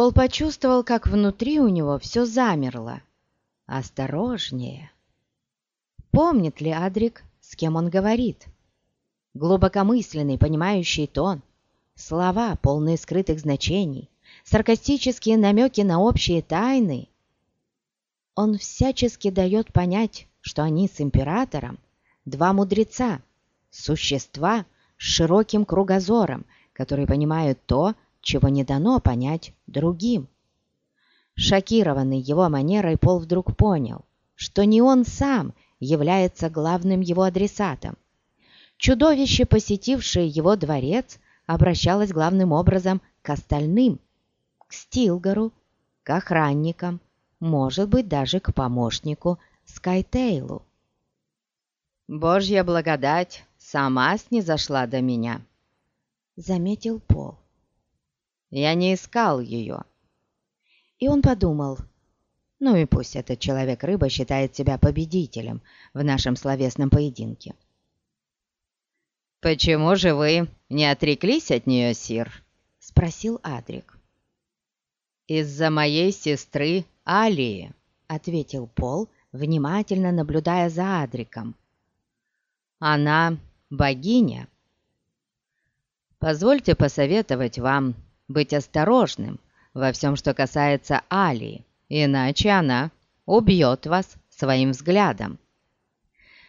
Пол почувствовал, как внутри у него все замерло. Осторожнее. Помнит ли Адрик, с кем он говорит? Глубокомысленный, понимающий тон, слова, полные скрытых значений, саркастические намеки на общие тайны. Он всячески дает понять, что они с императором два мудреца, существа с широким кругозором, которые понимают то, чего не дано понять другим. Шокированный его манерой, Пол вдруг понял, что не он сам является главным его адресатом. Чудовище, посетившее его дворец, обращалось главным образом к остальным, к Стилгару, к охранникам, может быть, даже к помощнику Скайтейлу. «Божья благодать сама снизошла до меня», — заметил Пол. «Я не искал ее». И он подумал, ну и пусть этот человек-рыба считает себя победителем в нашем словесном поединке. «Почему же вы не отреклись от нее, сир?» — спросил Адрик. «Из-за моей сестры Алии», — ответил Пол, внимательно наблюдая за Адриком. «Она богиня. Позвольте посоветовать вам быть осторожным во всем, что касается Алии иначе она убьет вас своим взглядом».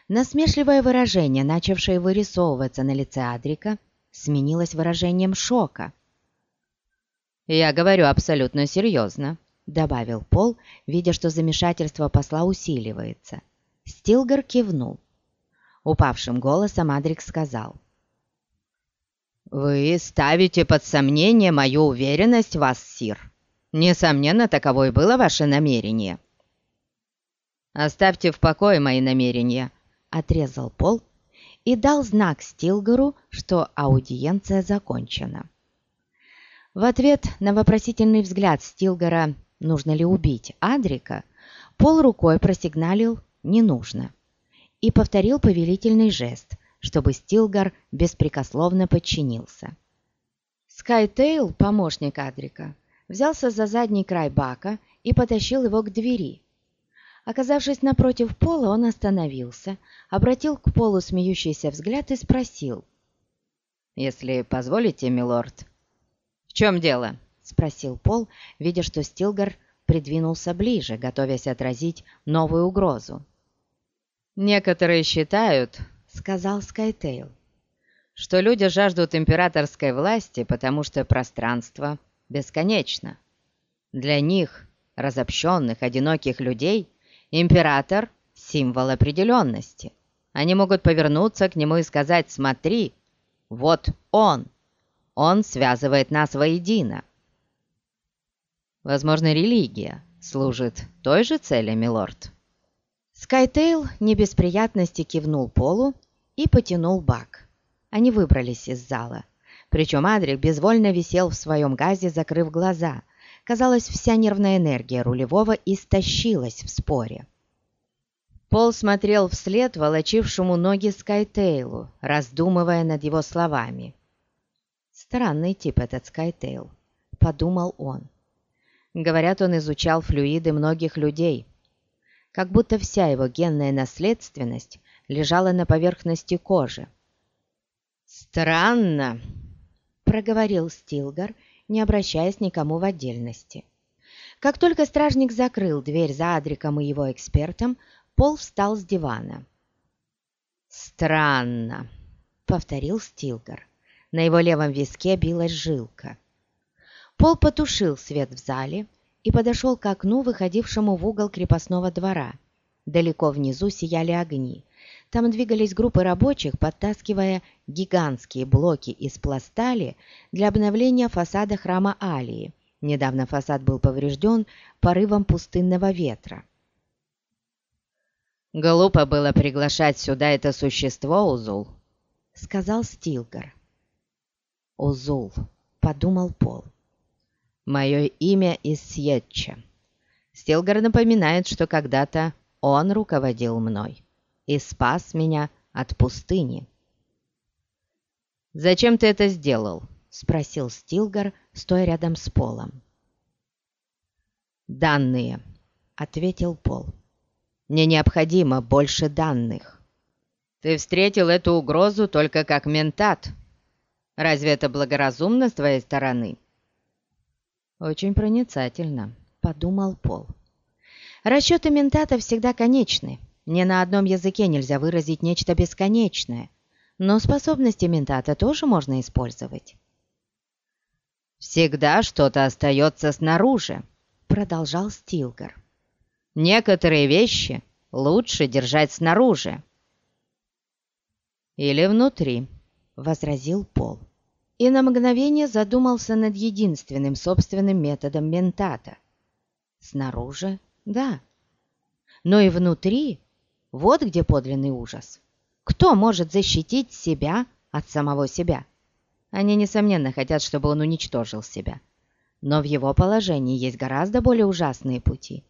Насмешливое выражение, начавшее вырисовываться на лице Адрика, сменилось выражением шока. «Я говорю абсолютно серьезно», — добавил Пол, видя, что замешательство посла усиливается. Стилгар кивнул. Упавшим голосом Адрик сказал. «Вы ставите под сомнение мою уверенность в вас, Сир. Несомненно, таково и было ваше намерение». «Оставьте в покое мои намерения», — отрезал Пол и дал знак Стилгару, что аудиенция закончена. В ответ на вопросительный взгляд Стилгара «нужно ли убить Адрика?» Пол рукой просигналил «не нужно» и повторил повелительный жест, чтобы Стилгар беспрекословно подчинился. Скайтейл, помощник Адрика, взялся за задний край бака и потащил его к двери. Оказавшись напротив пола, он остановился, обратил к полу смеющийся взгляд и спросил. «Если позволите, милорд». «В чем дело?» — спросил Пол, видя, что Стилгар придвинулся ближе, готовясь отразить новую угрозу. «Некоторые считают, — сказал Скайтейл, — что люди жаждут императорской власти, потому что пространство бесконечно. Для них, разобщенных, одиноких людей, император – символ определенности. Они могут повернуться к нему и сказать «Смотри, вот он! Он связывает нас воедино». Возможно, религия служит той же цели, милорд. Скайтейл не без приятности кивнул Полу и потянул бак. Они выбрались из зала. Причем Адрик безвольно висел в своем газе, закрыв глаза. Казалось, вся нервная энергия рулевого истощилась в споре. Пол смотрел вслед волочившему ноги Скайтейлу, раздумывая над его словами. «Странный тип этот Скайтейл», — подумал он. Говорят, он изучал флюиды многих людей. Как будто вся его генная наследственность лежала на поверхности кожи. «Странно», проговорил Стилгар, не обращаясь никому в отдельности. Как только стражник закрыл дверь за Адриком и его экспертом, Пол встал с дивана. «Странно», — повторил Стилгар. На его левом виске билась жилка. Пол потушил свет в зале и подошел к окну, выходившему в угол крепостного двора. Далеко внизу сияли огни, там двигались группы рабочих, подтаскивая гигантские блоки из пластали для обновления фасада храма Алии. Недавно фасад был поврежден порывом пустынного ветра. «Глупо было приглашать сюда это существо, Узул», — сказал Стилгар. «Узул», — подумал Пол. «Мое имя из Сьетча. Стилгар напоминает, что когда-то он руководил мной» и спас меня от пустыни. «Зачем ты это сделал?» — спросил Стилгар, стоя рядом с Полом. «Данные», — ответил Пол. «Мне необходимо больше данных». «Ты встретил эту угрозу только как ментат. Разве это благоразумно с твоей стороны?» «Очень проницательно», — подумал Пол. «Расчеты ментата всегда конечны. Ни на одном языке нельзя выразить нечто бесконечное, но способности ментата тоже можно использовать». «Всегда что-то остается снаружи», — продолжал Стилгар. «Некоторые вещи лучше держать снаружи». «Или внутри», — возразил Пол. И на мгновение задумался над единственным собственным методом ментата. Снаружи — да. Но и внутри — вот где подлинный ужас. Кто может защитить себя от самого себя? Они, несомненно, хотят, чтобы он уничтожил себя. Но в его положении есть гораздо более ужасные пути.